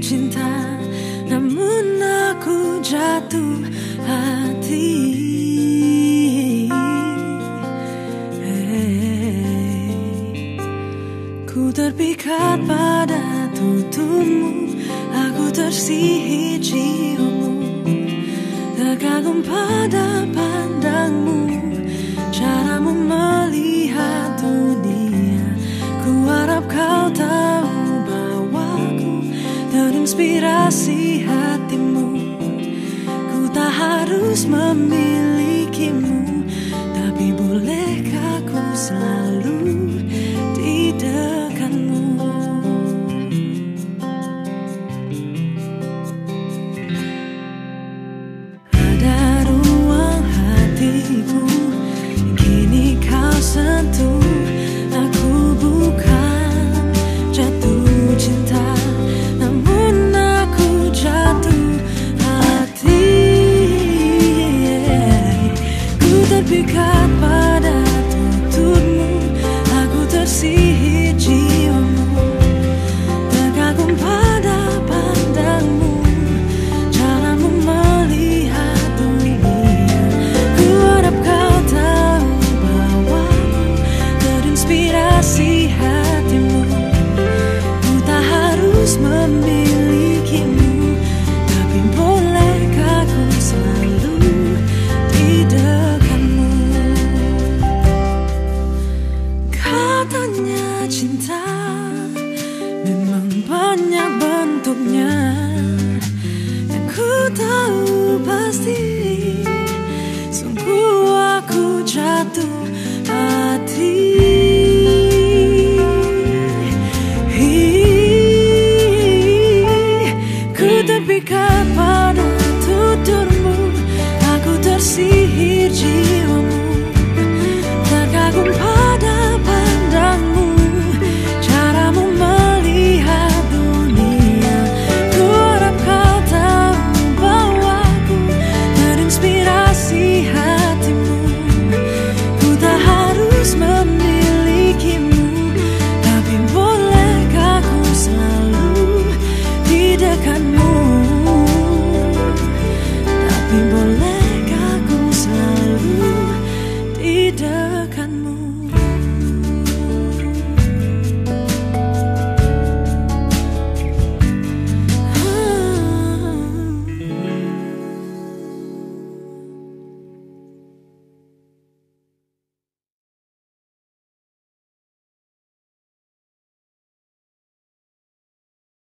cinta Namun aku jatuh hati. Eh, ku terpikat pada tutumu, Aku tersihir ciummu, Terkagum pada pandangmu Caramu inspirasi hatimu. Ku tak harus memilikimu Tapi bolehkah ku selalu kepada tuturmu Aku tersihir jiwa. di dekatmu.